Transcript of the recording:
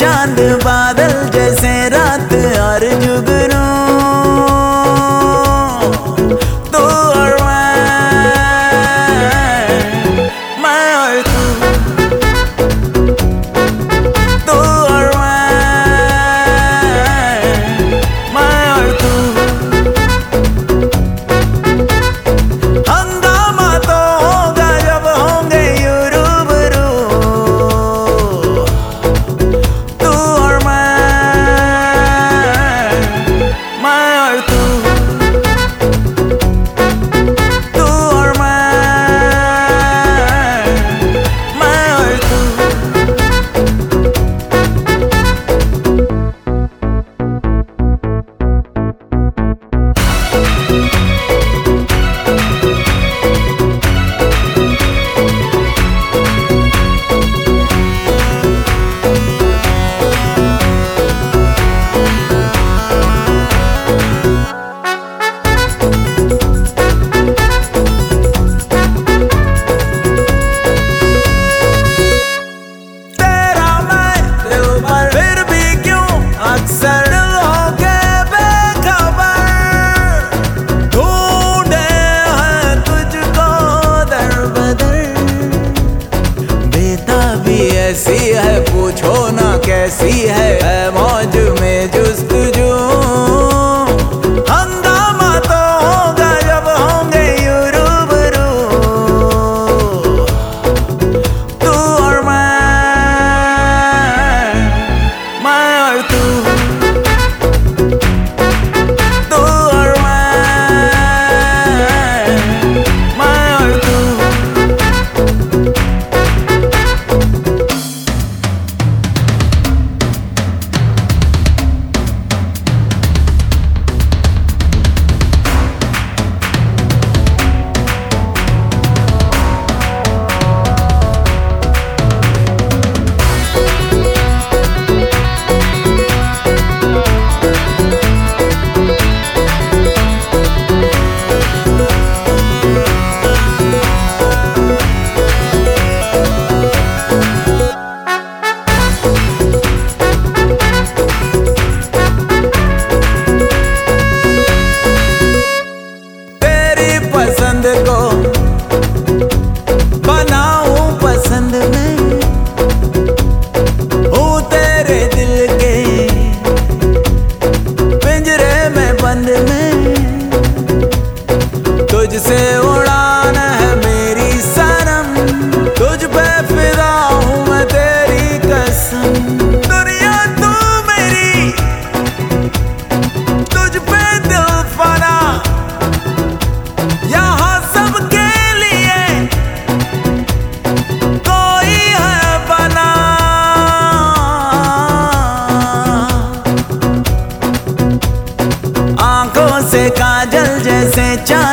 चांद बा कैसी है मौजूद पसंद को बनाऊँ पसंद में। बचा